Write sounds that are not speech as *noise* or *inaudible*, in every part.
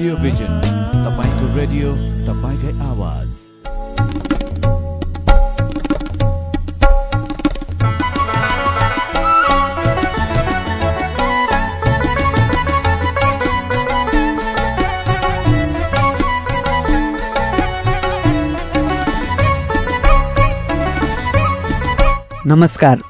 Radio vision तपाईँको radio तपाईँकै आवाज. नमस्कार।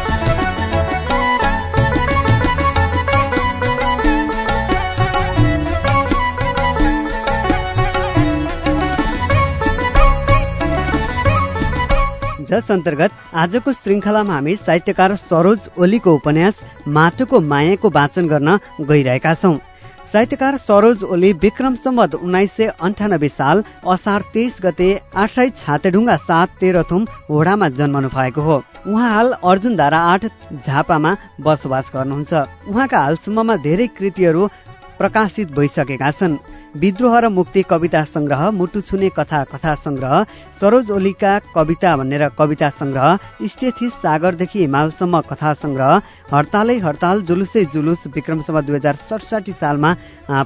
जस अन्तर्गत आजको श्रृङ्खलामा हामी साहित्यकार सरोज ओलीको उपन्यास माटोको मायाको वाचन गर्न गइरहेका छौँ। साहित्यकार सरोज ओली विक्रम सम्बत उन्नाइस सय अन्ठानब्बे साल असार तेइस गते आठै छातेढुङ्गा सात तेह्रथुम होडामा जन्मनु भएको हो। उहाँ हाल अर्जुन धारा आठ झापामा बसोबास गर्नुहुन्छ। उहाँका हालसम्ममा धेरै कृतिहरू प्रकाशित भइसकेका छन्। विद्रोह र मुक्ति कविता संग्रह मुटु छुने कथा कथा संग्रह सरोज ओलीका कविता भनेर कविता संग्रह स्टेथिस सागरदेखि हिमालसम्म कथा संग्रह हडतालै हडताल जुलुसै जुलुस विक्रमसम्म दुई हजार सडसठी सालमा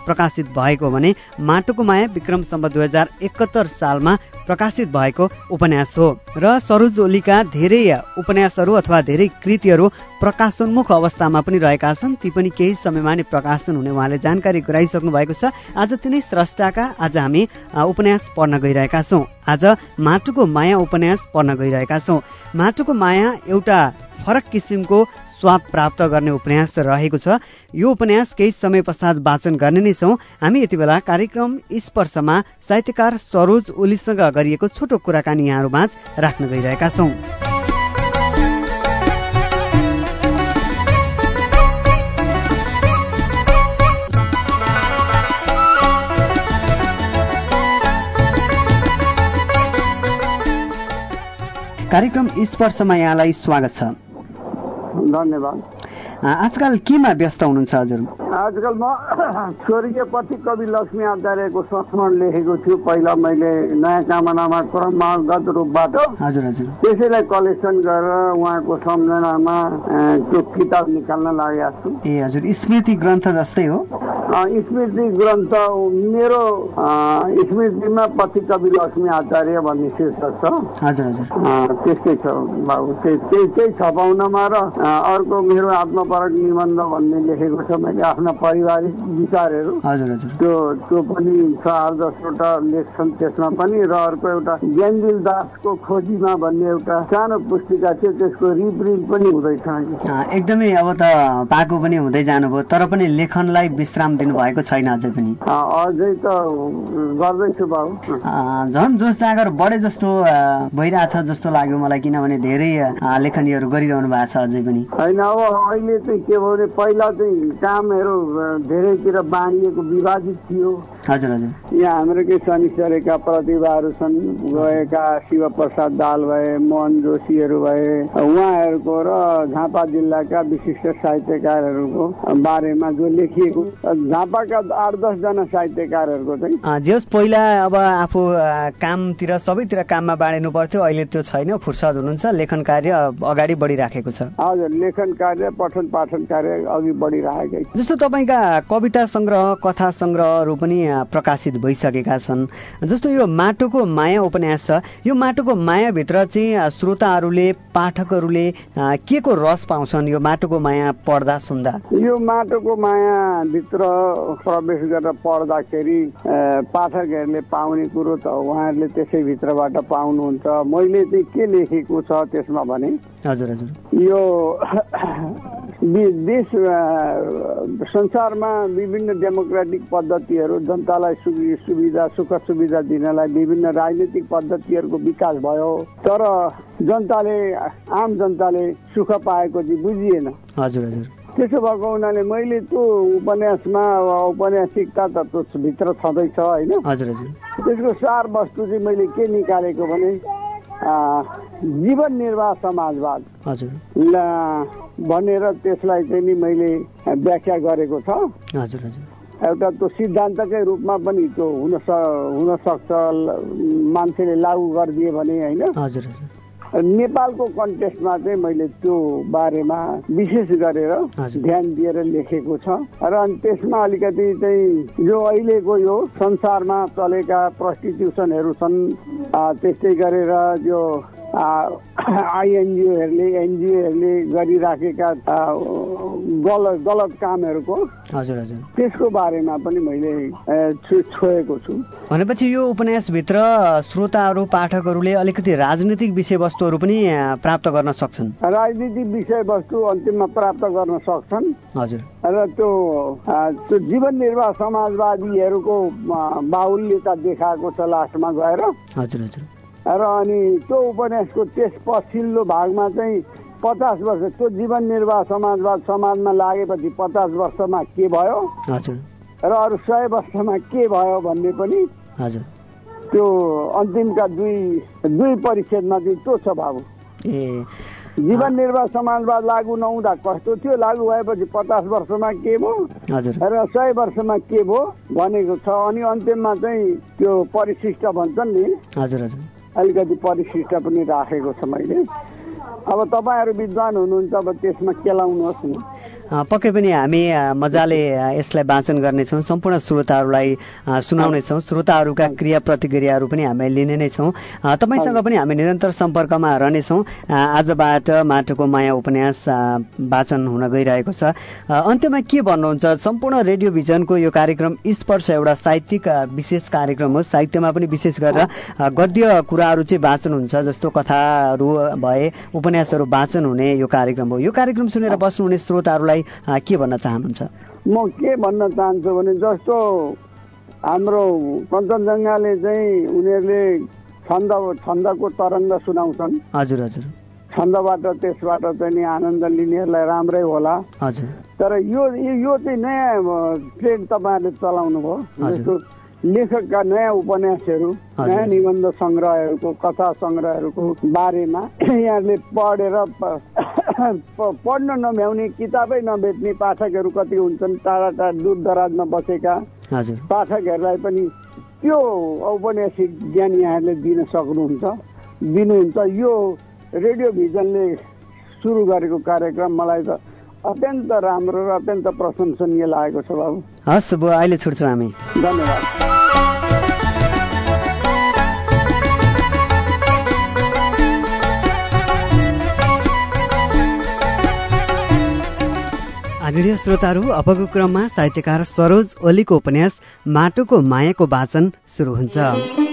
प्रकाशित भएको भने माटोको माया विक्रमसम्म दुई हजार एकहत्तर सालमा प्रकाशित भएको उपन्यास हो। र सरोज ओलीका धेरै उपन्यासहरू अथवा धेरै कृतिहरू प्रकाशोन्मुख अवस्थामा पनि रहेका छन् ती पनि केही समयमा नै प्रकाशन हुने उहाँले जानकारी गराइसक्नु भएको छ। आज स्रष्टाका आज हामी उपन्यास पढ्न गइरहेका छौँ। आज माटोको माया उपन्यास पढ्न गइरहेका छौँ। माटोको माया एउटा फरक किसिमको स्वाद प्राप्त गर्ने उपन्यास रहेको छ। यो उपन्यास केही समय पश्चात वाचन गर्ने नै छौँ। हामी यति बेला कार्यक्रम स्पर्शमा साहित्यकार सरोज ओलीसँग गरिएको छोटो कुराकानी यहाँहरूमाझ राख्न गइरहेका छौँ। कार्यक्रम स्पर्शमा यहाँलाई स्वागत छ। धन्यवाद। आजकल केमा व्यस्त हुनुहुन्छ हजुर? आजकल म *coughs* स्वर्गीय पति कवि लक्ष्मी आचार्यको संस्मरण लेखेको छु। पहिला मैले नयाँ कामनामा क्रमगत रूपबाट हजुर हजुर। त्यसैलाई कलेक्सन गरेर उहाँको सम्झनामा त्यो किताब निकाल्न लागेको छु। ए हजुर। स्मृति ग्रन्थ जस्तै हो? स्मृति ग्रन्थ मेरो स्मृतिमा पति कवि लक्ष्मी आचार्य भन्ने शीर्षक छ। हजुर हजुर। त्यस्तै छ। बाबु त्यही त्यही छपाउनमा र अर्को मेरो आत्मपरक निबन्ध भन्ने लेखेको छ मैले आफ्ना पारिवारिक विचारहरू हजुर हजुर। त्यो त्यो पनि छ आठ दसवटा लेख छन् त्यसमा पनि र अर्को एउटा ज्ञानदिल दासको खोजीमा भन्ने एउटा सानो पुस्तिका थियो त्यसको रिप्रिन्ट पनि हुँदैछ एकदमै अब त पाएको पनि हुँदै जानुभयो तर पनि लेखनलाई विश्राम दिनुभएको छैन अझै पनि। अझै त गर्दैछु बाबु। झन् जोस जाँगर बढे जस्तो भइरहेछ जस्तो लाग्यो मलाई किनभने धेरै लेखनीहरू गरिरहनु भएको छ अझै पनि। होइन अब अहिले चाहिँ के भने पहिला चाहिँ कामहरू धेरैतिर बाँडिएको विभाजित थियो। हजुर हजुर। यहाँ हाम्रो केही सनिसरेका प्रतिभाहरू छन्। गएका शिव प्रसाद दाल भए मोहन जोशीहरू भए उहाँहरूको र झापा जिल्लाका विशिष्ट साहित्यकारहरूको बारेमा जो लेखिएको झापाका आठ दसजना साहित्यकारहरूको चाहिँ। अ, जे होस् पहिला अब आफू कामतिर सबैतिर काममा बाँडिनु पर्थ्यो। अहिले त्यो छैन फुर्सद हुनुहुन्छ। लेखन कार्य अगाडि बढिराखेको छ। हजुर लेखन कार्य पठन पाठन कार्य अघि बढिरहेकै छ। जस्तो तपाईँका कविता सङ्ग्रह कथा सङ्ग्रहहरू पनि प्रकाशित भइसकेका छन्। जस्तो यो माटोको माया उपन्यास छ यो माटोको मायाभित्र चाहिँ श्रोताहरूले पाठकहरूले के को रस पाउँछन् यो माटोको माया पढ्दा सुन्दा? यो माटोको मायाभित्र प्रवेश गरेर पढ्दाखेरि पाठकहरूले पाउने कुरो त उहाँहरूले त्यसै भित्रबाट पाउनुहुन्छ। मैले चाहिँ के लेखेको छ त्यसमा भने हजुर हजुर। यो देश संसारमा विभिन्न डेमोक्रेटिक पद्धतिहरू जनतालाई सुवि- सुविधा सुख सुविधा दिनलाई विभिन्न राजनीतिक पद्धतिहरूको विकास भयो। तर जनताले आम जनताले सुख पाएको चाहिँ बुझिएन। हजुर हजुर। त्यसो भएको हुनाले मैले त्यो उपन्यासमा औपन्यासिकता त भित्र छँदैछ होइन? हजुर हजुर। त्यसको सार वस्तु चाहिँ मैले के निकालेको भने जीवन निर्वाह समाजवाद। हजुर। ल- भनेर त्यसलाई चाहिँ नि मैले व्याख्या गरेको छ। हजुर हजुर। एउटा त्यो सिद्धान्तकै रूपमा पनि त्यो हुन स हुन सक्छ ल- मान्छेले लागू गरिदिए भने होइन? हजुर हजुर। नेपालको कन्टेस्टमा चाहिँ मैले त्यो बारेमा विशेष गरेर। ध्यान दिएर लेखेको छ र अनि त्यसमा अलिकति चाहिँ जो अहिलेको यो संसारमा चलेका प्रस्टिट्युसनहरू छन् त्यस्तै गरेर यो आइएनजिओहरूले एनजिओहरूले गरिराखेका गलत गलत कामहरूको हजुर हजुर। त्यसको बारेमा पनि मैले छोएको छु। भनेपछि यो उपन्यासभित्र श्रोताहरू पाठकहरूले अलिकति राजनीतिक विषयवस्तुहरू पनि प्राप्त गर्न सक्छन्। राजनीतिक विषयवस्तु अन्तिममा प्राप्त गर्न सक्छन्। हजुर। र त्यो त्यो जीवन निर्वाह समाजवादीहरूको बाहुल्यता देखाएको छ लास्टमा गएर। हजुर हजुर। र अनि त्यो उपन्यासको त्यस पछिल्लो भागमा चाहिँ पचास वर्ष त्यो जीवन निर्वाह समाजवाद समाजमा लागेपछि पचास वर्षमा के भयो? हजुर। र अरू सय वर्षमा के भयो भन्ने पनि हजुर। त्यो अन्तिमका दुई दुई परिच्छेदमा चाहिँ त्यो छ बाबु ए। जीवन निर्वाह समाजवाद लागू नहुँदा कस्तो थियो? लागू भएपछि पचास वर्षमा के भयो? र सय वर्षमा के भयो भनेको छ? अनि अन्त्यमा चाहिँ त्यो परिशिष्ट भन्छन् नि। हजुर हजुर। अलिकति परिशिष्ट पनि राखेको छ मैले। अब तपाईँहरू विद्वान हुनुहुन्छ अब त्यसमा केलाउनुहोस् न। पक्कै पनि हामी मजाले यसलाई वाचन गर्नेछौँ सम्पूर्ण श्रोताहरूलाई सुनाउनेछौँ। श्रोताहरूका क्रिया प्रतिक्रियाहरू पनि हामी लिने नै छौँ। तपाईँसँग पनि हामी निरन्तर सम्पर्कमा रहनेछौँ। आजबाट माटोको माया उपन्यास वाचन हुन गइरहेको छ। अन्त्यमा के भन्नुहुन्छ? सम्पूर्ण रेडियो भिजनको यो कार्यक्रम स्पर्श एउटा साहित्यिक विशेष कार्यक्रम हो। साहित्यमा पनि विशेष गरेर गद्य कुराहरू चाहिँ वाचन हुन्छ जस्तो कथाहरू भए उपन्यासहरू वाचन हुने यो कार्यक्रम हो। यो कार्यक्रम सुनेर बस्नुहुने श्रोताहरूलाई के भन्न चाहनुहुन्छ? म के भन्न चाहन्छु भने जस्तो हाम्रो कञ्चनजङ्घाले चाहिँ उनीहरूले छन्द छन्दको तरङ्ग सुनाउँछन्। हजुर हजुर। छन्दबाट त्यसबाट चाहिँ नि आनन्द लिनेहरूलाई राम्रै होला। हजुर। तर यो यो चाहिँ नयाँ ट्रेन्ड तपाईँहरूले चलाउनु भयो लेखकका नयाँ उपन्यासहरू। नयाँ निबन्ध सङ्ग्रहहरूको कथा सङ्ग्रहहरूको बारेमा यहाँहरूले पढेर पढ्न नभ्याउने किताबै नभेट्ने पाठकहरू कति हुन्छन् टाढा टाढा दूर दराजमा बसेका पाठकहरूलाई पनि त्यो औपन्यासिक ज्ञान यहाँहरूले दिन सक्नुहुन्छ। दिनुहुन्छ। यो रेडियो भिजनले सुरु गरेको कार्यक्रम मलाई त अत्यन्त राम्रो र अत्यन्त प्रशंसनीय लागेको छ बाबु। हस् बुवा अहिले छुट्छौँ हामी। धन्यवाद। आदरणीय श्रोताहरू अबको क्रममा साहित्यकार सरोज ओलीको उपन्यास माटोको मायाको वाचन सुरु हुन्छ।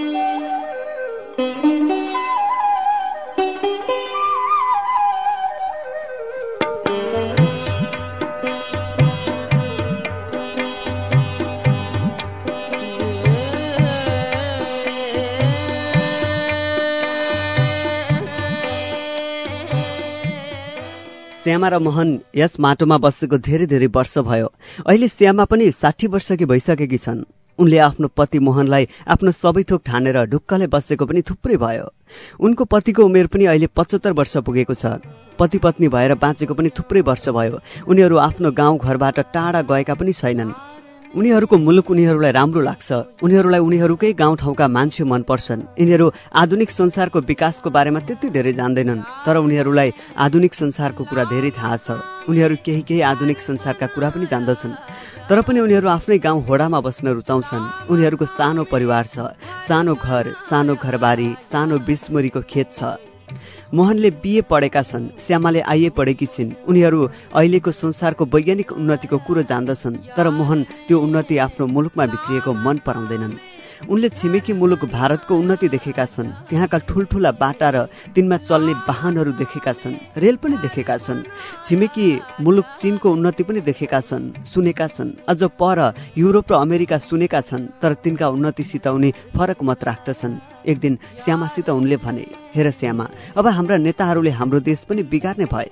श्यामा र मोहन यस माटोमा बसेको धेरै धेरै वर्ष भयो। अहिले श्यामा पनि साठी वर्षकी भइसकेकी छन्। उनले आफ्नो पति मोहनलाई आफ्नो सबै थोक ठानेर ढुक्कले बसेको पनि थुप्रै भयो। उनको पतिको उमेर पनि अहिले पचहत्तर वर्ष पुगेको छ। पति पत्नी भएर बाँचेको पनि थुप्रै वर्ष भयो। उनीहरू आफ्नो गाउँ घरबाट टाढा गएका पनि छैनन्। उनीहरूको मुलुक उनीहरूलाई राम्रो लाग्छ। उनीहरूलाई उनीहरूकै गाउँठाउँका मान्छे मनपर्छन्। यिनीहरू आधुनिक संसारको विकासको बारेमा त्यति धेरै जान्दैनन् तर उनीहरूलाई आधुनिक संसारको कुरा धेरै थाहा छ। उनीहरू केही केही आधुनिक संसारका कुरा पनि जान्दछन्। तर पनि उनीहरू आफ्नै गाउँ होडामा बस्न रुचाउँछन्। उनीहरूको सानो परिवार छ सानो घर सानो घरबारी सानो बिसमुरीको खेत छ। मोहनले बिए पढेका छन् श्यामाले आइए पढेकी छिन्। उनीहरू अहिलेको संसारको वैज्ञानिक उन्नतिको कुरो जान्दछन् तर मोहन त्यो उन्नति आफ्नो मुलुकमा भित्रिएको मन पराउँदैनन्। उनले छिमेकी मुलुक भारतको उन्नति देखेका छन्। त्यहाँका ठुल्ठुला बाटा र तिनमा चल्ने वाहनहरू देखेका छन् रेल पनि देखेका छन्। छिमेकी मुलुक चीनको उन्नति पनि देखेका छन् सुनेका छन्। अझ पर युरोप र अमेरिका सुनेका छन् तर तिनका उन्नतिसित उनी फरक मत राख्दछन्। एक दिन श्यामासित उनले भने हेर श्यामा अब हाम्रा नेताहरूले हाम्रो देश पनि बिगार्ने भए।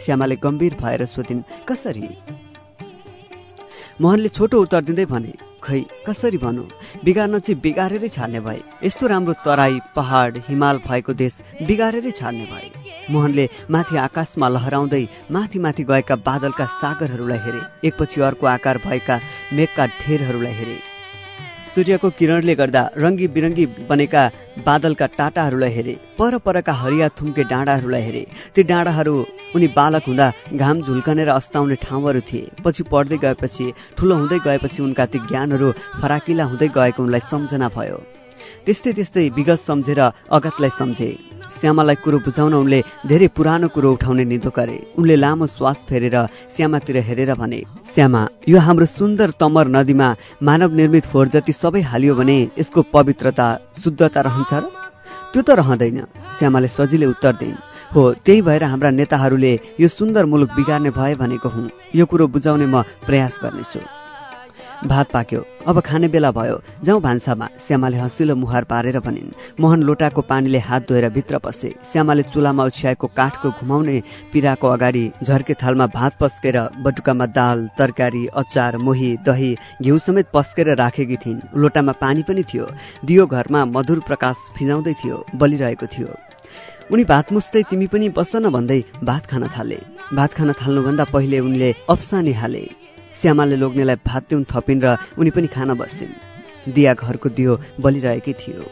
श्यामाले गम्भीर भएर सोधिन् कसरी? मोहनले छोटो उत्तर दिँदै भने खै कसरी भनौँ? बिगार्न चाहिँ बिगारेरै छाड्ने भए। यस्तो राम्रो तराई पहाड हिमाल भएको देश बिगारेरै छाड्ने भए। मोहनले माथि आकाशमा लहराउँदै माथि माथि गएका बादलका सागरहरूलाई हेरे। एकपछि अर्को आकार भएका मेघका ढेरहरूलाई हेरे। सूर्यको किरणले गर्दा रङ्गी बिरङ्गी बनेका बादलका टाटाहरूलाई हेरे पर परका हरिया थुम्के डाँडाहरूलाई हेरे। ती डाँडाहरू उनी बालक हुँदा घाम झुल्कनेर अस्ताउने ठाउँहरू थिए। पछि पढ्दै गएपछि ठुलो हुँदै गएपछि उनका ती ज्ञानहरू फराकिला हुँदै गएको उनलाई सम्झना भयो। त्यस्तै त्यस्तै विगत सम्झेर अगतलाई सम्झे। श्यामालाई कुरो बुझाउन उनले धेरै पुरानो कुरो उठाउने निधो गरे। उनले लामो श्वास फेरेर श्यामातिर हेरेर भने श्यामा यो हाम्रो सुन्दर तमर नदीमा मानव निर्मित फोहोर जति सबै हालियो भने यसको पवित्रता शुद्धता रहन्छ र? त्यो त रहँदैन श्यामाले सजिलै उत्तर दिइन्। हो त्यही भएर हाम्रा नेताहरूले यो सुन्दर मुलुक बिगार्ने भए भनेको हुँ। यो कुरो बुझाउने म प्रयास गर्नेछु। भात पाक्यो। अब खाने बेला भयो। जाउँ भान्सामा। श्यामाले हँसिलो मुहार पारेर भनिन् मोहन लोटाको पानीले हात धोएर भित्र पसे। श्यामाले चुलामा ओछ्याएको काठको घुमाउने पिराको अगाडि झर्के थालमा भात पस्केर बटुकामा दाल तरकारी अचार मोही दही घिउ समेत पस्केर राखेकी थिइन्। लोटामा पानी पनि थियो। दियो घरमा मधुर प्रकाश फिजाउँदै थियो बलिरहेको थियो। उनी भात मुस्दै तिमी पनि बस्छ न भन्दै भात खान थाले। भात खान थाल्नुभन्दा पहिले उनले अप्सानी हाले। श्यामाले लोग्नेलाई भात तिउन थपिन् र उनी पनि खान बसिन् दिया घरको दियो बलिरहेकै थियो।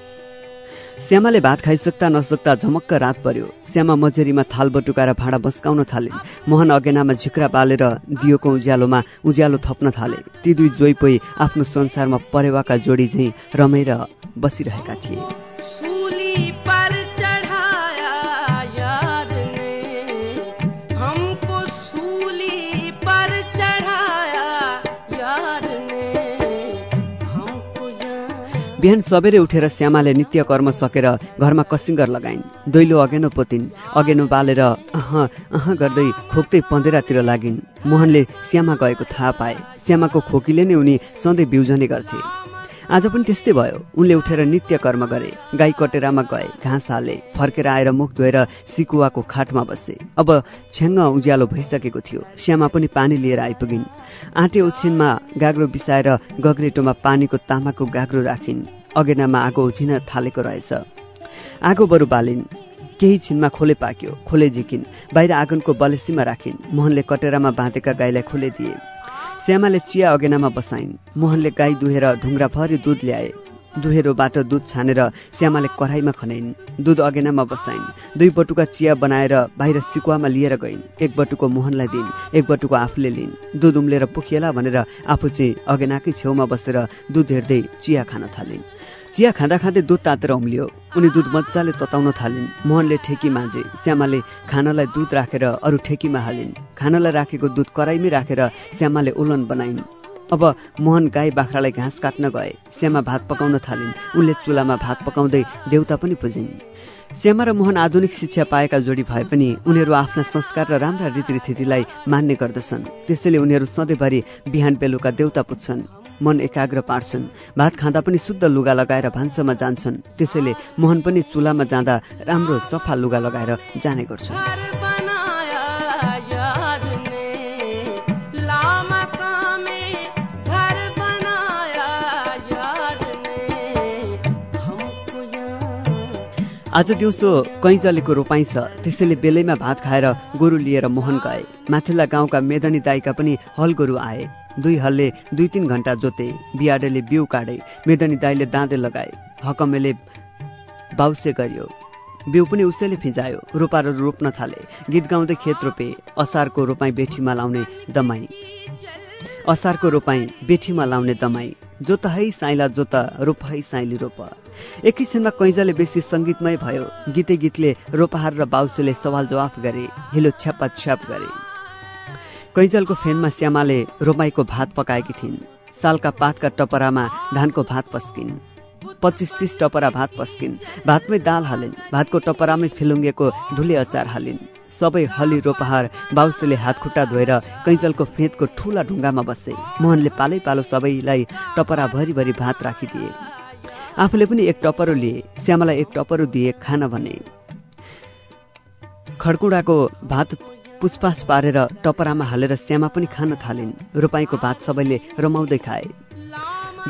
श्यामाले भात खाइसक्दा नसक्दा झमक्क रात पर्यो। श्यामा मजेरीमा थाल बटुकाएर भाँडा बस्काउन थालिन्। मोहन अगेनामा झिक्रा बालेर दियोको उज्यालोमा उज्यालो थप्न थाले। ती दुई जोइपोई आफ्नो संसारमा परेवाका जोडी झैँ रमेर बसिरहेका थिए। बिहान सबेरै उठेर श्यामाले नित्य कर्म सकेर घरमा कसिङ्गर लगाइन्। दैलो अगेनो पोतिन्। अगेनो बालेर अह अह गर्दै खोक्दै पँधेरातिर लागिन्। मोहनले श्यामा गएको थाहा पाए। श्यामाको खोकीले नै उनी सधैँ बिउजने गर्थे। आज पनि त्यस्तै भयो। उनले उठेर नित्य कर्म गरे। गाई कटेरामा गए घाँस हाले फर्केर आएर मुख धोएर सिकुवाको खाटमा बसे। अब छ्याङ्ग उज्यालो भइसकेको थियो। श्यामा पनि पानी लिएर आइपुगिन्। आँटे ओछिनमा गाग्रो बिसाएर गग्रेटोमा पानीको तामाको गाग्रो राखिन्। अगेनामा आगो उझिन थालेको रहेछ। आगो बरु बालिन्। केही छिनमा खोले पाक्यो खोले झिकिन्। बाहिर आँगनको बलेसीमा राखिन्। मोहनले कटेरामा बाँधेका गाईलाई खोले दिए। श्यामाले चिया अगेनामा बसाइन्। मोहनले गाई दुहेर ढुङ्ग्राभरि दुध ल्याए। दुहेरोबाट दुध छानेर श्यामाले कराईमा खनाइन्। दुध अगेनामा बसाइन्। दुई बटुका चिया बनाएर बाहिर सिकुवामा लिएर गइन्। एक बटुको मोहनलाई दिइन्। एक बटुको आफूले लिइन्। दुध उम्लेर पुखिएला भनेर आफू चाहिँ अगेनाकै छेउमा बसेर दुध हेर्दै चिया खान थालिन्। चिया खाँदा खाँदै दुध तातेर उम्लियो। उनी दुध मजाले तताउन थालिन्। मोहनले ठेकी माझे। श्यामाले खानालाई दुध राखेर अरू ठेकीमा हालिन्। खानालाई राखेको दुध कराईमै राखेर श्यामाले उलन बनाइन्। अब मोहन गाई बाख्रालाई घाँस काट्न गए। श्यामा भात पकाउन थालिन्। उनले चुलामा भात पकाउँदै देउता पनि पुजिन्। श्यामा र मोहन आधुनिक शिक्षा पाएका जोडी भए पनि उनीहरू आफ्ना संस्कार र राम्रा रीतिथितिलाई मान्ने गर्दछन्। त्यसैले उनीहरू सधैँभरि बिहान बेलुका देउता पुज्छन्। मन एकाग्र पार्छन्। भात खाँदा पनि शुद्ध लुगा लगाएर भान्सामा जान्छन्। त्यसैले मोहन पनि चुल्हामा जाँदा राम्रो सफा लुगा लगाएर जाने गर्छन्। आज दिउँसो कैँजलेको रोपाइँ छ। त्यसैले बेलैमा भात खाएर गोरु लिएर मोहन गए। माथिल्ला गाउँका मेदनी दाईका पनि हल गोरु आए। दुई हलले दुई तिन घन्टा जोते बियाडेले बिउ काटे मेदनी दाईले दाँदे लगाए हकमेले बाउसे गरियो। बिउ पनि उसैले फिजायो रोपारहरू रोप्न थाले गीत गाउँदै खेत रोपे असारको रोपाइँ बेठीमा लाउने दमाई। असारको रोपाइँ बेठीमा लाउने दमाई जोत है साइला जोत रोप है साइली रोप। एकैछिनमा कैजले बेसी सङ्गीतमय भयो गीते गीतले रोपहार र बाउसेले सवाल जवाफ गरे हिलो छ्यापा छ्याप गरे। कैजलको फेनमा श्यामाले रोमाईको भात पकाएकी थिइन्। सालका पातका टपरामा धानको भात पस्किन्। पच्चिस तिस टपरा भात पस्किन्। भातमै दाल हालिन्। भातको टपरामै फिलुङ्गेको धुले अचार हालिन्। सबै हली रोपहार बाउसेले हात खुट्टा धोएर कैजलको फेदको ठुला ढुङ्गामा बसे। मोहनले पालै पालो सबैलाई टपरा भरिभरि भात राखिदिए। आफूले पनि एक टपरो लिए। श्यामालाई एक टपरो दिए खान भने। खडकुडाको भात पुछपाछ पारेर टपरामा हालेर श्यामा पनि खान थालिन्। रोपाईँको भात सबैले रमाउँदै खाए।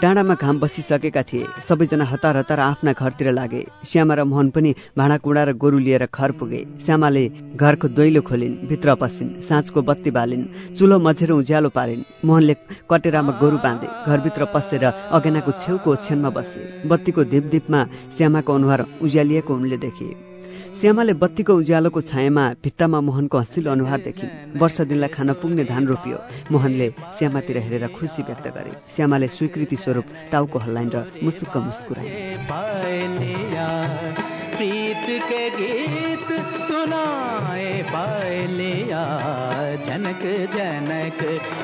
डाँडामा घाम बसिसकेका थिए। सबैजना हतार हतार आफ्ना घरतिर लागे। श्यामा र मोहन पनि भाँडाकुँडा र गोरु लिएर घर पुगे। श्यामाले घरको दैलो खोलिन् भित्र पसिन् साँझको बत्ती बालिन् चुलो मझेर उज्यालो पारिन्। मोहनले कटेरामा गोरु बाँधे घरभित्र पसेर अगेनाको छेउको ओछ्यानमा बसे। बत्तीको धिपधिपमा श्यामाको अनुहार उज्यालिएको उनले देखे। श्यामाले बत्तीको उज्यालोको छायामा भित्तामा मोहनको हँसिलो अनुहार देखिन् वर्ष दिनलाई खान पुग्ने धान रोपियो। मोहनले श्यामातिर हेरेर खुसी व्यक्त गरे। श्यामाले स्वीकृति स्वरूप टाउको हल्लाइन र मुसुक्क मुस्कुराए। पायलिया प्रीत के गीत सुनाए पायलिया जनक जनक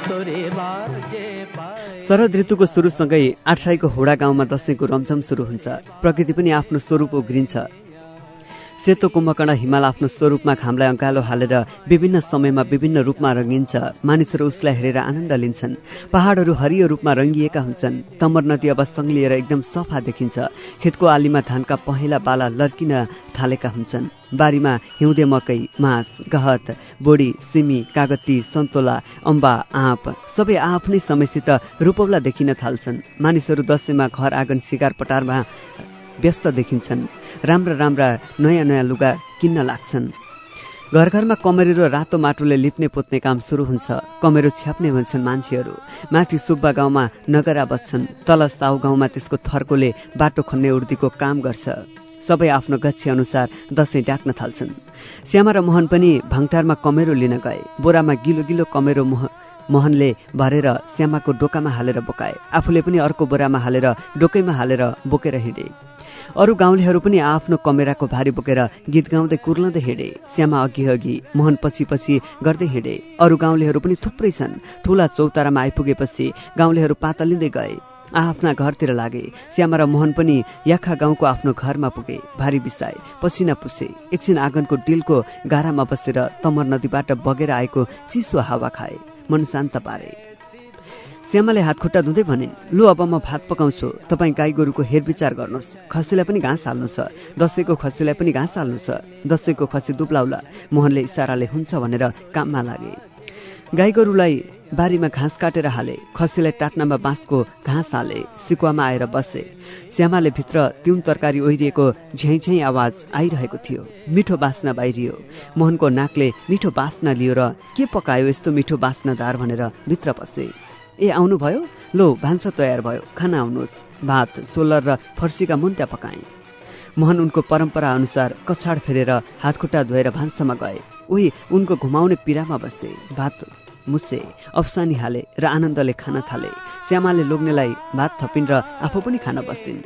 तोरे बाजे पाए शरद ऋतुको सुरुसँगै आठराईको होडा गाउँमा दसैँको रमझम सुरु हुन्छ। प्रकृति पनि आफ्नो स्वरूप उग्रिन्छ सेतो कुम्भकर्ण हिमाल आफ्नो स्वरूपमा घामलाई अँगालो हालेर विभिन्न समयमा विभिन्न रूपमा रङ्गिन्छ। मानिसहरू उसलाई हेरेर आनन्द लिन्छन्। पहाडहरू हरियो रूपमा रङ्गिएका हुन्छन्। तमर नदी अब सङ्लिएर एकदम सफा देखिन्छ। खेतको आलीमा धानका पहेँला बाला लर्किन थालेका हुन्छन्। बारीमा हिउँदे मकै मास गहत बोडी सिमी कागती सन्तोला अम्बा आँप सबै आफ्नै समयसित रूपौला देखिन थाल्छन्। मानिसहरू दसैँमा घर आँगन सिगार पटारमा व्यस्त देखिन्छन्। राम्रा राम्रा नयाँ नयाँ लुगा किन्न लाग्छन्। घर घरमा कमेरो र रातो माटोले लिप्ने पोत्ने काम सुरु हुन्छ। कमेरो छ्याप्ने भन्छन् मान्छेहरू। माथि सुब्बा गाउँमा नगरा बस्छन्। तल साउ गाउँमा त्यसको थर्कोले बाटो खन्ने उर्दीको काम गर्छ। सबै आफ्नो गच्छे अनुसार दसैँ डाक्न थाल्छन्। श्यामा र मोहन पनि भाङटारमा कमेरो लिन गए। बोरामा गिलो गिलो कमेरो मोह मोहनले भरेर श्यामाको डोकामा हालेर बोकाए। आफूले पनि अर्को बोरामा हालेर डोकैमा हालेर बोकेर हिँडे। अरू गाउँलेहरू पनि आफ्नो कमेराको भारी बोकेर गीत गाउँदै कुर्लँदै हिँडे श्यामा अघि अघि मोहन पछि पछि गर्दै हिँडे। अरू गाउँलेहरू पनि थुप्रै छन्। ठुला चौतारामा आइपुगेपछि गाउँलेहरू पातलिँदै गए। आफ्ना घरतिर लागे। श्यामा र मोहन पनि याखा गाउँको आफ्नो घरमा पुगे। भारी बिसाए। पसिना पुसे। एकछिन आँगनको डिलको गारामा बसेर तमर नदीबाट बगेर आएको चिसो हावा खाए। मन शान्त पारे। श्यामाले हात खुट्टा धुँदै भनिन् लु अब म भात पकाउँछु। तपाईँ गाई गोरुको हेरविचार गर्नुहोस्। खसीलाई पनि घाँस हाल्नु छ। दसैँको खसीलाई पनि घाँस हाल्नु छ। दसैँको खसी दुब्लाउला। मोहनले इसाराले हुन्छ भनेर काममा लागे। गाई गोरुलाई बारीमा घाँस काटेर हाले। खसीलाई टाट्नामा बाँसको घाँस हाले। सिकुवामा आएर बसे। श्यामाले भित्र तिउन तरकारी ओहिरिएको झ्याइ झ्याइ आवाज आइरहेको थियो। मिठो बास्ना बाहिरियो। मोहनको नाकले मिठो बास्ना लियो र के पकायो यस्तो मिठो बास्नादार? भनेर भित्र पसे ए आउनुभयो? लो भान्सा तयार भयो। खाना आउनुहोस्। भात सोलर र फर्सीका मुन्टा पकाए। मोहन उनको परम्परा अनुसार कछाड फेरेर हातखुट्टा धोएर भान्सामा गए। उही उनको घुमाउने पिरामा बसे। भात मुसे अफसानी हाले र आनन्दले खान थाले। श्यामाले लोग्नेलाई भात थपिन् र आफू पनि खान बसिन्।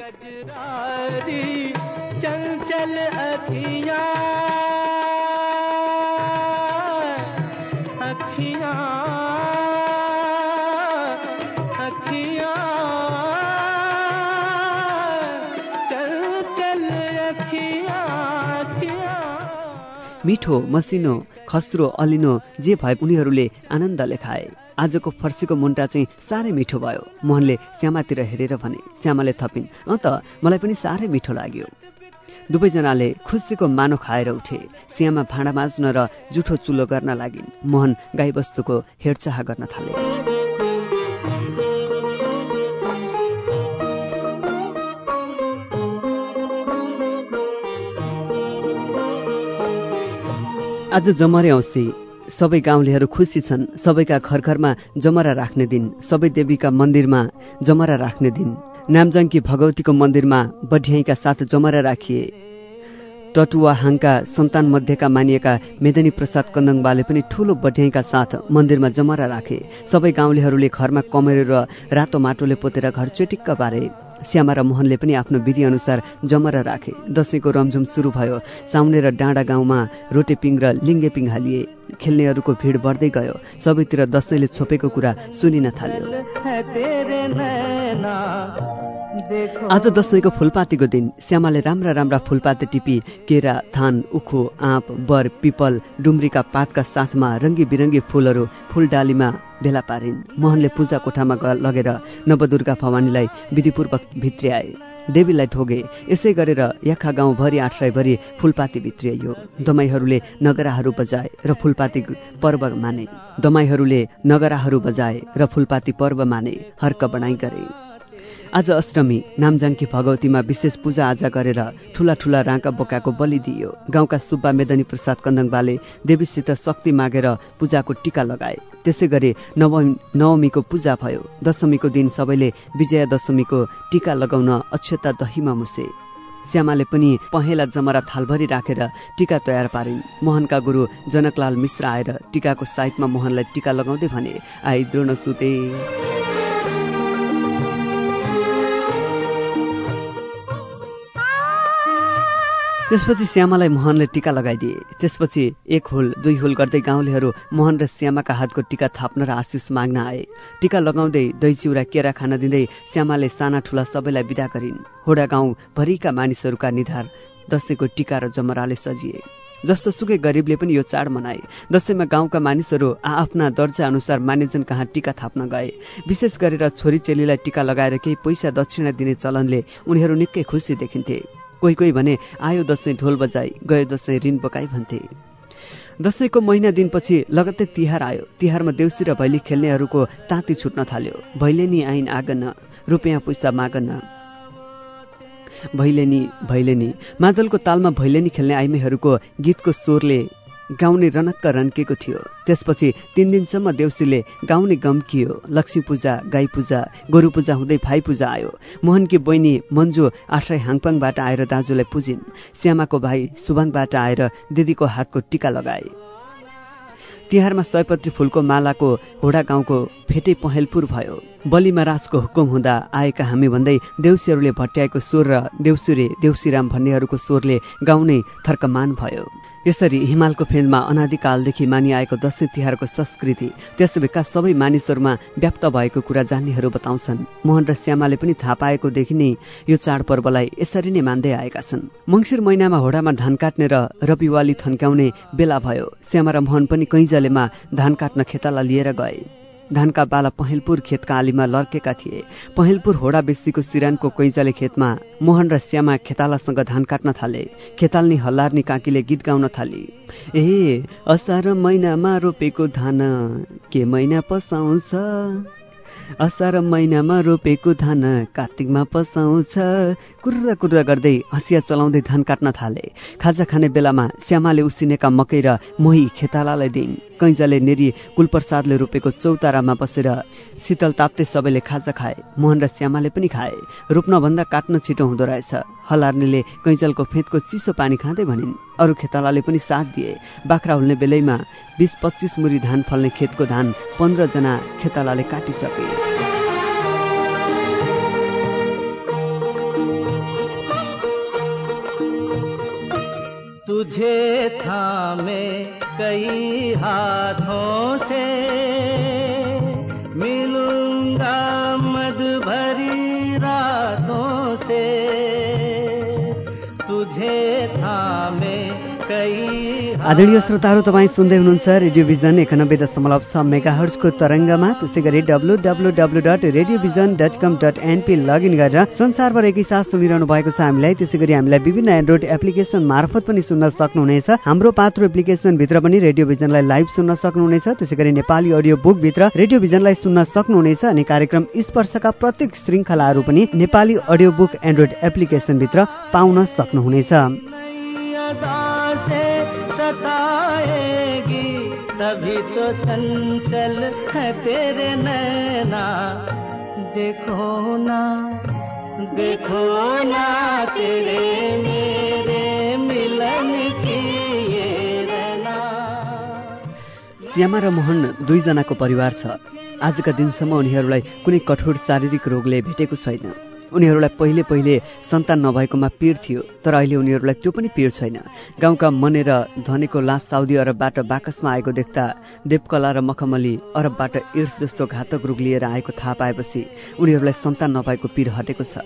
मिठो मसिनो खस्रो अलिनो जे भए उनीहरूले आनन्दले खाए आजको फर्सीको मुन्टा चाहिँ साह्रै मिठो भयो। मोहनले श्यामातिर हेरेर भने श्यामाले थपिन्। अँ त मलाई पनि साह्रै मिठो लाग्यो दुवैजनाले खुसीको मानो खाएर उठे। श्यामा भाँडा माझ्न र जुठो चुलो गर्न लागिन्। मोहन गाईबस्तुको हेरचाह गर्न थाले। आज जमरे औँसी। सबै गाउँलेहरू खुसी छन्। सबैका घर घरमा जमरा राख्ने दिन। सबै देवीका मन्दिरमा जमरा राख्ने दिन। नामजङ्की भगवतीको मन्दिरमा बढ्याइका साथ जमरा राखिए। टटुवा हाङका सन्तान मध्येका मानिएका मेदनी प्रसाद कन्दङबाले पनि ठूलो बढ्याइका साथ मन्दिरमा जमरा राखे। सबै गाउँलेहरूले घरमा कमेरो र रातो माटोले पोतेर घर चेटिक्क पारे श्यामा र मोहनले पनि आफ्नो विधि अनुसार जमरा राखे। दसैँको रमझुम सुरु भयो। साउने र डाँडा गाउँमा रोटेपिङ र लिङ्गेपिङ हालिए खेल्नेहरूको भिड बढ्दै गयो। सबैतिर दसैँले छोपेको कुरा सुनिन थाल्यो। आज दसैँको फुलपातीको दिन श्यामाले राम्रा राम्रा फुलपाती टिपी केरा थान उखु आँप बर पिपल डुम्रीका पातका साथमा रङ्गी बिरङ्गी फुलहरू फुलडालीमा भेला पारिन्। मोहनले पूजा कोठामा लगेर नवदुर्गा भवानीलाई विधिपूर्वक भित्र्याए। देवीलाई ठोगे यसै गरेर याखा गाउँभरि आठराईभरि फुलपाती भित्रियो दमाईहरूले नगराहरू बजाए र फुलपाती पर्व माने। दमाईहरूले नगराहरू बजाए र फुलपाती पर्व माने हर्क बढाइ गरे। आज अष्टमी। नामजाङ्की भगवतीमा विशेष पूजा आजा गरेर ठुला ठुला राँका बोकाको बलि दिइयो। गाउँका सुब्बा मेदनी प्रसाद कन्दङबाले देवीसित शक्ति मागेर पूजाको टिका लगाए। त्यसै गरी नवमी नवमीको पूजा भयो। दशमीको दिन सबैले विजया दशमीको टिका लगाउन अक्षता दहीमा मुसे। श्यामाले पनि पहेँला जमरा थालभरि राखेर टिका तयार पारिन्। मोहनका गुरु जनकलाल मिश्र आएर टिकाको साइडमा मोहनलाई टिका लगाउँदै भने आई द्रोण सुते त्यसपछि श्यामालाई मोहनले टिका लगाइदिए। त्यसपछि एक हुल दुई हुल गर्दै गाउँलेहरू मोहन र श्यामाका हातको टिका थाप्न र आशिष माग्न आए। टिका लगाउँदै दही चिउरा केरा खान दिँदै श्यामाले साना ठुला सबैलाई विदा गरिन्। होडा गाउँभरिका मानिसहरूका निधार दसैँको टिका र जमराले सजिए। जस्तो सुकै गरिबले पनि यो चाड मनाए। दसैँमा गाउँका मानिसहरू आआफ्ना दर्जा अनुसार मानिजन कहाँ टिका थाप्न गए। विशेष गरेर छोरी चेलीलाई टिका लगाएर केही पैसा दक्षिणा दिने चलनले उनीहरू निकै खुसी देखिन्थे। कोही कोही भने आयो दसैँ ढोल बजाई गयो दसैँ ऋण बकाई भन्थे। दसैँको महिना दिनपछि लगत्तै तिहार आयो। तिहारमा देउसी र भैली खेल्नेहरूको ताती छुट्न थाल्यो। भैलेनी आइन आगन रुपियाँ पैसा मागन। भैलेनी भैलेनी मादलको तालमा भैलेनी खेल्ने आइमेहरूको गीतको स्वरले गाउने रनक्क रन्केको थियो। त्यसपछि तीन दिनसम्म देउसीले गाउने गम्कियो लक्ष्मी पूजा गाई पूजा गोरु पूजा हुँदै भाइ पूजा आयो। मोहनकी बहिनी मन्जु आठराई हाङपाङबाट आएर दाजुलाई पुजिन्। श्यामाको भाइ सुबाङबाट आएर दिदीको हातको टिका लगाए। तिहारमा सयपत्री फुलको मालाको होडा गाउँको फेटै पहेलपुर भयो। बलिमा राजको हुकुम हुँदा आएका हामी भन्दै देउसीहरूले भट्याएको स्वर र देउसुरे देउसीराम भन्नेहरूको स्वरले गाउनै थर्कमान भयो। यसरी हिमालको फेदमा अनादिकालदेखि मानिआएको दसैँ तिहारको संस्कृति त्यसबेका सबै मानिसहरूमा व्याप्त भएको कुरा जान्नेहरू बताउँछन्। मोहन र श्यामाले पनि थाहा पाएकोदेखि नै यो चाडपर्वलाई यसरी नै मान्दै आएका छन्। मङ्सिर महिनामा होडामा धान काट्ने र रविवाली थन्क्याउने बेला भयो। श्यामा र मोहन पनि कैजलेमा धान काट्न खेताला लिएर गए। धानका बाला पहेलपुर खेतका आलीमा लर्केका थिए। पहेलपुर होडा बेसीको सिरानको कैजाले खेतमा मोहन र श्यामा खेतालासँग धान काट्न थाले। खेताल्नी हल्लार्नी काकीले गीत गाउन थाली। ए असार महिनामा रोपेको धान के महिना पसाउँछ? असार महिनामा रोपेको धान कार्तिकमा पसाउँछ। कुर्रा कुर्रा गर्दै हँसिया चलाउँदै धान काट्न थाले। खाजा खाने बेलामा श्यामाले उसिनेका मकै र मोही खेतालालाई दिइन्। कैँजाले नेरी कुलप्रसादले रोपेको चौतारामा बसेर शीतल ताप्दै सबैले खाजा खाए। मोहन र श्यामाले पनि खाए। रोप्नभन्दा काट्न छिटो हुँदो रहेछ। हलार्नेले कैँजलको फेदको चिसो पानी खाँदै भनिन्। अरू खेतालाले पनि साथ दिए। बाख्रा हुल्ने बेलैमा बिस पच्चिस मुरी धान फल्ने खेतको धान पन्ध्रजना खेतालाले काटिसके। तुझे थामे कई हाथों से मिलूँगा मद भरी रातों से। तुझे थामे आदरणीय श्रोताहरू तपाईँ सुन्दै हुनुहुन्छ रेडियो भिजन एकानब्बे दशमलव छ मेगा हर्चको तरङ्गमा। त्यसै गरी W W W dot radio vision dot com dot NP login गरेर संसारभर एकैसाथ सुनिरहनु भएको छ हामीलाई। त्यसै गरी हामीलाई विभिन्न एन्ड्रोइड एप्लिकेसन मार्फत पनि सुन्न सक्नुहुनेछ। हाम्रो पात्रो एप्लिकेसनभित्र पनि रेडियो भिजनलाई लाइभ सुन्न सक्नुहुनेछ। त्यसै गरी नेपाली अडियो बुकभित्र रेडियो भिजनलाई सुन्न सक्नुहुनेछ अनि कार्यक्रम स्पर्शका प्रत्येक श्रृङ्खलाहरू पनि नेपाली अडियो बुक एन्ड्रोइड एप्लिकेसनभित्र पाउन सक्नुहुनेछ। सताएगी तभी तो चंचल है तेरे नैना। देखो ना देखो ना तेरे मेरे मिलन की श्यामा र मोहन दुईजनाको परिवार छ। आजका दिनसम्म उनीहरूलाई कुनै कठोर शारीरिक रोगले भेटेको छैन। उनीहरूलाई पहिले पहिले सन्तान नभएकोमा पीड थियो तर अहिले उनीहरूलाई त्यो पनि पीड छैन। गाउँका मनेर धनेको लास साउदी अरबबाट बाकसमा आएको देख्दा देवकला र मखमली अरबबाट एड्स जस्तो घातक रोग लिएर आएको थाहा पाएपछि उनीहरूलाई सन्तान नभएको पीड हटेको छ।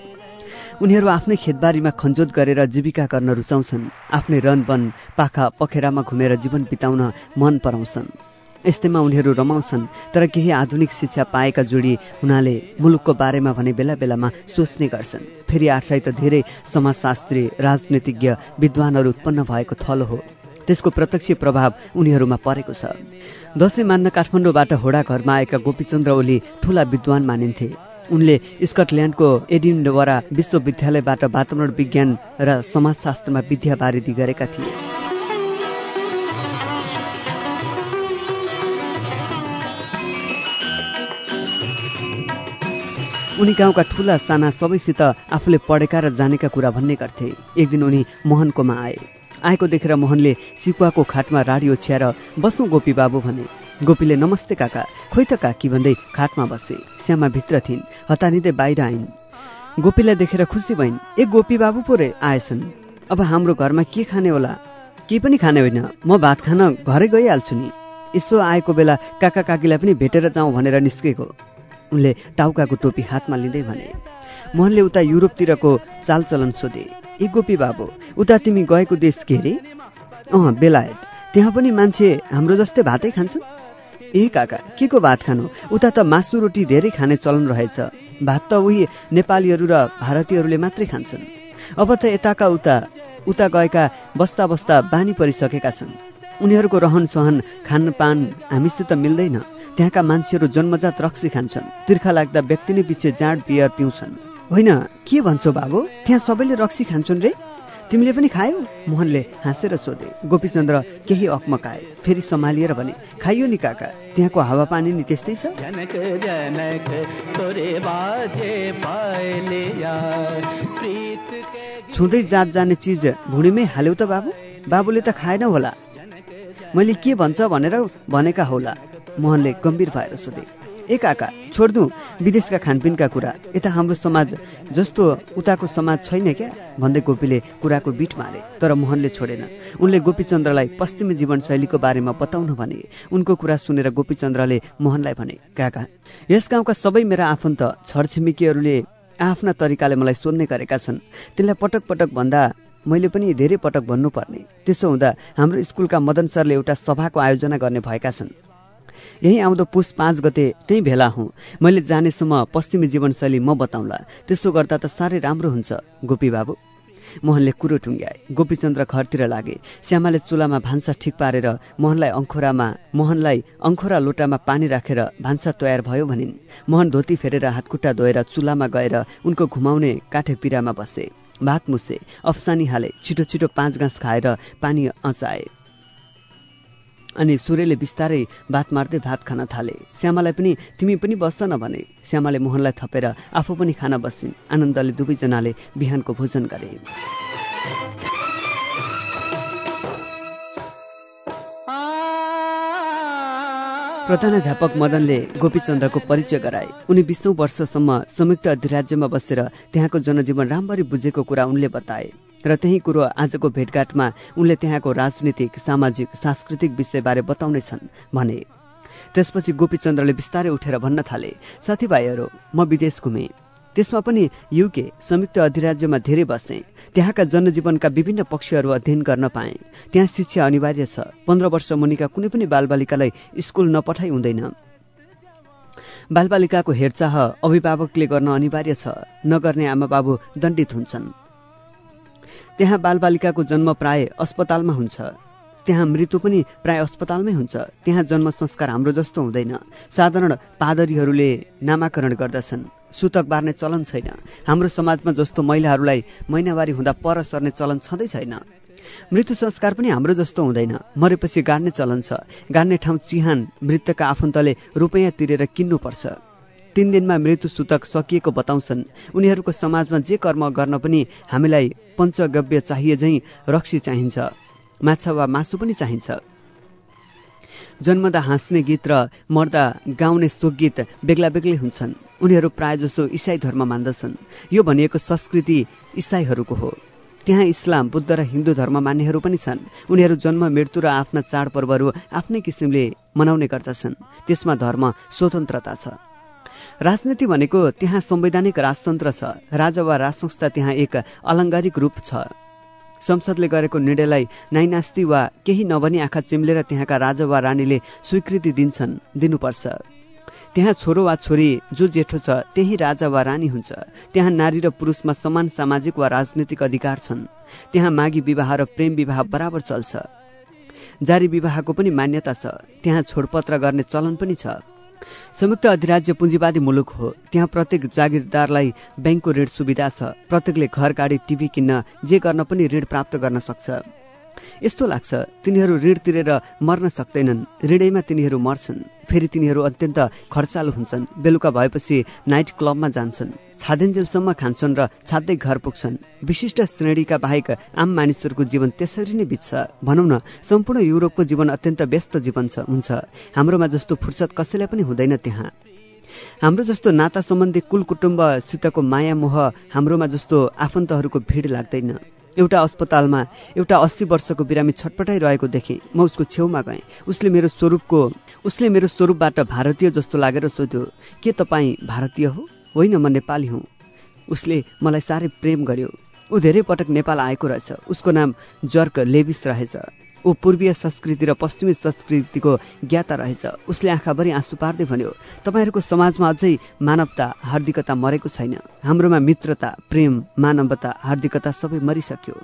उनीहरू आफ्नै खेतबारीमा खन्जोत गरेर जीविका गर्न रुचाउँछन् आफ्नै रनवन पाखा पखेरामा घुमेर जीवन बिताउन मन पराउँछन्। यस्तैमा उनीहरू रमाउँछन् तर केही आधुनिक शिक्षा पाएका जोडी हुनाले मुलुकको बारेमा भने बेला बेलामा सोच्ने गर्छन्। फेरि आठराई त धेरै समाजशास्त्री राजनीतिज्ञ विद्वानहरू उत्पन्न भएको थलो हो। त्यसको प्रत्यक्ष प्रभाव उनीहरूमा परेको छ। दसैँ मान्न काठमाडौँबाट होडा घरमा आएका गोपीचन्द्र ओली ठूला विद्वान मानिन्थे। उनले स्कटल्यान्डको एडिनवरा विश्वविद्यालयबाट वातावरण विज्ञान र समाजशास्त्रमा विद्या बारिदी गरेका थिए। उनी गाउँका ठुला साना सबैसित आफूले पढेका र जानेका कुरा भन्ने गर्थे। एक दिन उनी मोहनकोमा आए। आएको देखेर मोहनले सिकुवाको खाटमा राडी ओछ्याएर बस्नु गोपी बाबु भने गोपीले नमस्ते काका खोइ त काकी भन्दै खाटमा बसे। श्यामा भित्र थिइन् हतारिँदै बाहिर आइन्। गोपीलाई देखेर खुसी भइन् ए गोपी बाबु पो रे आएछन्। अब हाम्रो घरमा के खाने होला? के पनि खाने होइन। म भात खान घरै गइहाल्छु नि। यसो आएको बेला काका काकीलाई पनि भेटेर जाउँ भनेर निस्केको। उनले टाउकाको टोपी हातमा लिँदै भने मोहनले उता युरोपतिरको चालचलन सोधे। ए गोपी बाबु उता तिमी गएको देश के अरे अँ बेलायत त्यहाँ पनि मान्छे हाम्रो जस्तै भातै खान्छन्? ए काका के को भात खानु? उता त मासु रोटी धेरै खाने चलन रहेछ। भात त उही नेपालीहरू र भारतीयहरूले मात्रै खान्छन्। अब त यताका उता उता गएका बस्दा बस्दा बानी परिसकेका छन्। उनीहरूको रहन सहन खानपान हामीसित मिल्दैन। त्यहाँका मान्छेहरू जन्मजात रक्सी खान्छन्। तिर्खा लाग्दा व्यक्ति नै पछि जाँड बियर पिउँछन्। होइन के भन्छौ बाबु? त्यहाँ सबैले रक्सी खान्छन् रे। तिमीले पनि खायौ? मोहनले हाँसेर सोधे। गोपीचन्द्र केही अकमकाए फेरि सम्हालिएर भने खाइयो नि काका त्यहाँको हावापानी नि त्यस्तै छ? जनक जनक छुँदै जात जाने चिज भुँडीमै हाल्यौ त बाबु? बाबुले त खाएन होला। मैले के भन्छ भनेर भनेका होला। मोहनले गम्भीर भएर सोधे ए काका छोड्दु विदेशका खानपिनका कुरा। यता हाम्रो समाज जस्तो उताको समाज छैन क्या? भन्दै गोपीले कुराको बिट मारे तर मोहनले छोडेन। उनले गोपीचन्द्रलाई पश्चिमी जीवनशैलीको बारेमा बताउन भने। उनको कुरा सुनेर गोपीचन्द्रले मोहनलाई भने काका यस गाउँका सबै मेरा आफन्त छरछिमेकीहरूले आफ्ना तरिकाले मलाई सोध्ने गरेका छन्। तिनलाई पटक पटक भन्दा मैले पनि धेरै पटक भन्नुपर्ने। त्यसो हुँदा हाम्रो स्कुलका मदन सरले एउटा सभाको आयोजना गर्ने भएका छन्। यही आउँदो पुस पाँच गते त्यही भेला हुँ। मैले जानेसम्म पश्चिमी जीवनशैली म बताउँला। त्यसो गर्दा त साह्रै राम्रो हुन्छ गोपी बाबु। मोहनले कुरो टुङ्ग्याए। गोपीचन्द्र घरतिर लागे। श्यामाले चुलामा भान्सा ठिक पारेर मोहनलाई अङ्खोरामा मोहनलाई अङ्खोरा लोटामा पानी राखेर भान्सा तयार भयो भनिन्। मोहन धोती फेरेर हातखुट्टा धोएर चुलामा गएर उनको घुमाउने काठे पिरामा बसे। भात मुसे अफसानी हाले छिटो छिटो पाँच गाँस खाएर पानी अचाए। अनि सूर्यले बिस्तारै बात मार्दै भात खान थाले। श्यामालाई पनि तिमी पनि बस्छ न भने। श्यामाले मोहनलाई थपेर आफू पनि खान बस्छिन् आनन्दले दुवैजनाले बिहानको भोजन गरे। प्रधानाध्यापक मदनले गोपीचन्द्रको परिचय गराए। उनी बिसौँ वर्षसम्म संयुक्त अधिराज्यमा बसेर त्यहाँको जनजीवन राम्ररी बुझेको कुरा उनले बताए। र त्यही कुरो आजको भेटघाटमा उनले त्यहाँको राजनीतिक सामाजिक सांस्कृतिक विषयबारे बताउनेछन् भने। त्यसपछि गोपीचन्द्रले बिस्तारै उठेर भन्न थाले साथीभाइहरू म विदेश घुमेँ। त्यसमा पनि युके संयुक्त अधिराज्यमा धेरै बसेँ। त्यहाँका जनजीवनका विभिन्न पक्षहरू अध्ययन गर्न पाएँ। त्यहाँ शिक्षा अनिवार्य छ। पन्ध्र वर्ष मुनिका कुनै पनि बालबालिकालाई स्कुल नपठाइ हुँदैन। बालबालिकाको हेरचाह अभिभावकले गर्न अनिवार्य छ। नगर्ने आमा बाबु दण्डित हुन्छन्। त्यहाँ बालबालिकाको जन्म प्राय अस्पतालमा हुन्छ। त्यहाँ मृत्यु पनि प्राय अस्पतालमै हुन्छ। त्यहाँ जन्म संस्कार हाम्रो जस्तो हुँदैन। साधारण पादरीहरूले नामाकरण गर्दछन्। सुतक बार्ने चलन छैन। हाम्रो समाजमा जस्तो महिलाहरूलाई महिनावारी हुँदा पर सर्ने चलन छँदै छैन। मृत्यु संस्कार पनि हाम्रो जस्तो हुँदैन। मरेपछि गाड्ने चलन छ। गाड्ने ठाउँ चिहान मृतकका आफन्तले रुपैयाँ तिरेर किन्नुपर्छ। तीन दिनमा मृत्यु सूतक सकिएको बताउँछन्। उनीहरूको समाजमा जे कर्म गर्न पनि हामीलाई पञ्चगव्य चाहिए झैँ रक्सी चाहिन्छ। माछा वा मासु पनि चाहिन्छ। जन्मदा हाँस्ने गीत र मर्दा गाउने शोकगीत बेग्ला बेग्लै हुन्छन्। उनीहरू प्रायजसो इसाई धर्म मान्दछन्। यो भनिएको संस्कृति इसाईहरूको हो। त्यहाँ इस्लाम बुद्ध र हिन्दू धर्म मान्नेहरू पनि छन्। उनीहरू जन्म मृत्यु र आफ्ना चाडपर्वहरू आफ्नै किसिमले मनाउने गर्दछन्। त्यसमा धर्म स्वतन्त्रता छ। राजनीति भनेको त्यहाँ संवैधानिक राजतन्त्र छ। राजा वा राज संस्था त्यहाँ एक अलङ्कारिक रूप छ। संसदले गरेको निर्णयलाई नाइनास्ती वा केही नभनी आँखा चिम्लेर त्यहाँका राजा वा रानीले स्वीकृति दिन्छन् दिनुपर्छ। त्यहाँ छोरो वा छोरी जो जेठो छ त्यही राजा वा रानी हुन्छ। त्यहाँ नारी र पुरुषमा समान सामाजिक वा राजनीतिक अधिकार छन्। त्यहाँ मागी विवाह र प्रेम विवाह बराबर चल्छ। जारी विवाहको पनि मान्यता छ। त्यहाँ छोडपत्र गर्ने चलन पनि छ। संयुक्त अधिराज्य पुँजीवादी मुलुक हो। त्यहाँ प्रत्येक जागिरदारलाई ब्याङ्कको ऋण सुविधा छ। प्रत्येकले घर गाडी टिभी किन्न जे गर्न पनि ऋण प्राप्त गर्न सक्छ। यस्तो लाग्छ तिनीहरू ऋण तिरेर मर्न सक्दैनन्। ऋणैमा तिनीहरू मर्छन्। फेरि तिनीहरू अत्यन्त खर्चालु हुन्छन्। बेलुका भएपछि नाइट क्लबमा जान्छन्। छादेन्जेलसम्म खान्छन् र छाद्दै घर पुग्छन्। विशिष्ट श्रेणीका बाहेक आम मानिसहरूको जीवन त्यसरी नै बित्छ। भनौँ न सम्पूर्ण युरोपको जीवन अत्यन्त व्यस्त जीवन छ हुन्छ। हाम्रोमा जस्तो फुर्सद कसैलाई पनि हुँदैन त्यहाँ। हाम्रो जस्तो नाता सम्बन्धी कुल कुटुम्बसितको माया मोह हाम्रोमा जस्तो आफन्तहरूको भिड लाग्दैन। एउटा अस्पतालमा एउटा अस्सी वर्षको बिरामी छटपटाइरहेको देखेँ। म उसको छेउमा गएँ। उसले मेरो स्वरूपको उसले मेरो स्वरूपबाट भारतीय जस्तो लागेर सोध्यो के तपाईँ भारतीय हो? होइन म नेपाली हुँ। उसले मलाई साह्रै प्रेम गर्यो। ऊ धेरै पटक नेपाल आएको रहेछ। उसको नाम जर्क लेबिस रहेछ। ऊ पूर्वीय संस्कृति र पश्चिमी संस्कृतिको ज्ञाता रहेछ। उसले आँखाभरि आँसु पार्दै भन्यो तपाईँहरूको समाजमा अझै मानवता हार्दिकता मरेको छैन। हाम्रोमा मित्रता प्रेम मानवता हार्दिकता सबै मरिसक्यो।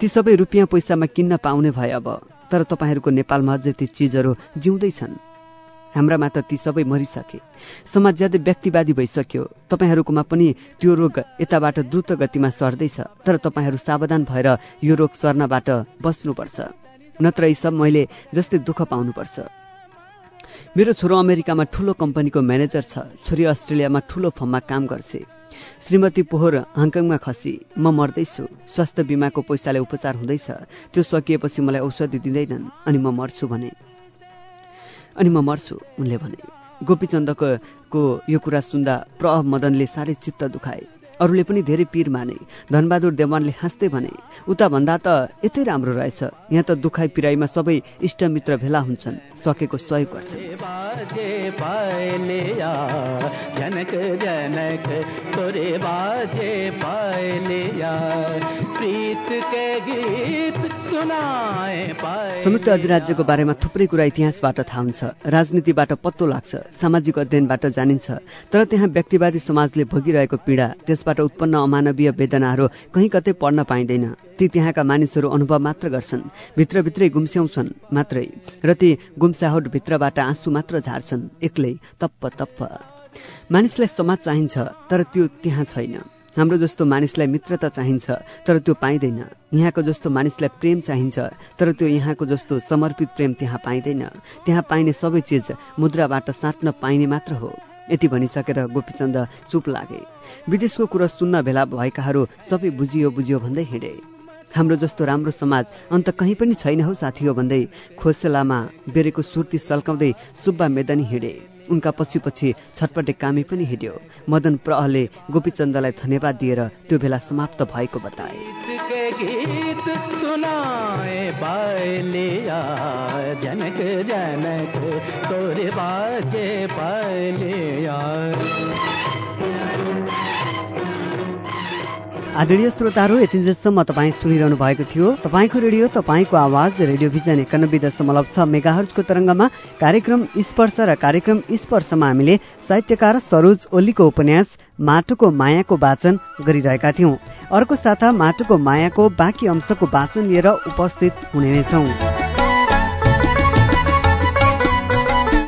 ती सबै रुपियाँ पैसामा किन्न पाउने भए अब तर तपाईँहरूको नेपालमा अझै ती चिजहरू जिउँदैछन्। हाम्रामा त ती सबै मरिसके। समाज ज्यादै व्यक्तिवादी भइसक्यो। तपाईँहरूकोमा पनि त्यो रोग यताबाट द्रुत गतिमा सर्दैछ तर तपाईँहरू सावधान भएर यो रोग सर्नबाट बस्नुपर्छ नत्र यी सब मैले जस्तै दुःख पाउनुपर्छ। मेरो छोरो अमेरिकामा ठुलो कम्पनीको म्यानेजर छ। छोरी अस्ट्रेलियामा ठुलो फर्ममा काम गर्छे। श्रीमती पोहोर हङकङमा खसी। म मर्दैछु। स्वास्थ्य बिमाको पैसाले उपचार हुँदैछ। त्यो सकिएपछि मलाई औषधि दिँदैनन् अनि म मर्छु भने। अनि म मर्छु उनले भने। गोपीचन्दको यो कुरा सुन्दा प्रह मदनले साह्रै चित्त दुखाए। अरूले पनि धेरै पीर माने। धनबहादुर देवानले हाँस्दै भने उता भन्दा त यतै राम्रो रहेछ। यहाँ त दुखाइ पिराईमा सबै इष्टमित्र भेला हुन्छन्। सकेको सहयोग गर्छन्। संयुक्त अधिराज्यको बारेमा थुप्रै कुरा इतिहासबाट थाहा हुन्छ राजनीतिबाट पत्तो लाग्छ। सामाजिक अध्ययनबाट जानिन्छ। तर त्यहाँ व्यक्तिवादी समाजले भोगिरहेको पीडा त्यसबाट उत्पन्न अमानवीय वेदनाहरू कहीँ कतै पढ्न पाइँदैन। ती त्यहाँका मानिसहरू अनुभव मात्र गर्छन्। भित्रभित्रै गुम्स्याउँछन् मात्रै। र ती गुम्साहोट भित्रबाट आँसु मात्र झार्छन्। एक्लै तप्प तप्प। मानिसलाई समाज चाहिन्छ तर त्यो त्यहाँ छैन। हाम्रो जस्तो मानिसलाई मित्रता चाहिन्छ तर त्यो पाइँदैन। यहाँको जस्तो मानिसलाई प्रेम चाहिन्छ तर त्यो यहाँको जस्तो समर्पित प्रेम त्यहाँ पाइँदैन। त्यहाँ पाइने सबै चिज मुद्राबाट साट्न पाइने मात्र हो। यति भनिसकेर गोपीचन्द चुप लागे। विदेशको कुरा सुन्न भेला भएकाहरू सबै बुझियो बुझियो भन्दै हिँडे। हाम्रो जस्तो राम्रो समाज अन्त कहीँ पनि छैन हौ साथी हो भन्दै खोसेलामा बेरेको सुर्ती सल्काउँदै सुब्बा मेदनी हिँडे। उनका पछि पछि छटपटे कामी पनि हिँड्यो। मदन प्रहले गोपीचन्दलाई धन्यवाद दिएर त्यो बेला समाप्त भएको बताए। जनक आदरणीय श्रोताहरू यतिन्जेलसम्म तपाईँ सुनिरहनु भएको थियो। तपाईँको रेडियो तपाईँको आवाज रेडियो भिजन एकानब्बे दशमलव छ मेगाहर्जको तरङ्गमा कार्यक्रम स्पर्श र कार्यक्रम स्पर्शमा हामीले साहित्यकार सरोज ओलीको उपन्यास माटोको मायाको वाचन गरिरहेका थियौँ। अर्को साता माटोको मायाको बाँकी अंशको वाचन लिएर उपस्थित हुने नै छौँ।